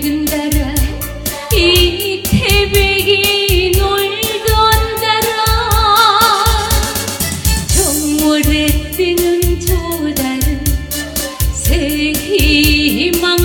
밝은 달아 이 태백이 놀던 달아. 정월에 뜨는 저 달은 새 희망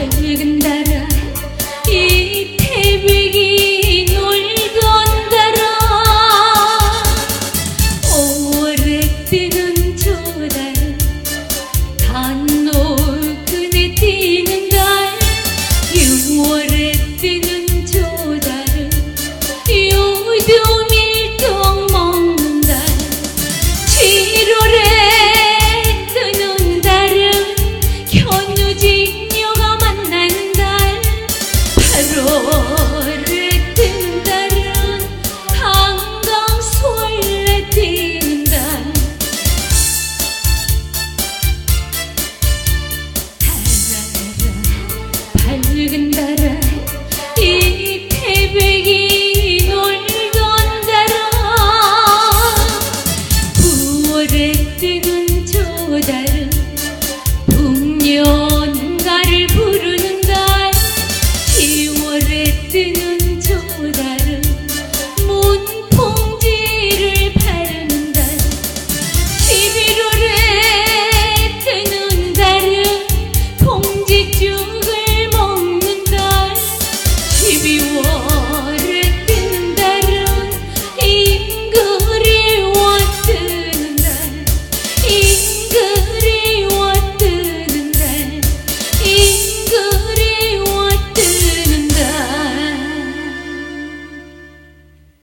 밝은 나라. 이 태백이 놀던 나라. 오래뜨는 저달 단노 그네 뛰는 달. 6월 별을 뜬다면 한강 설레뛴다. 달아라 밝은 달아 이 태백이 놀던 달아. 9월에 뜨는 저 달아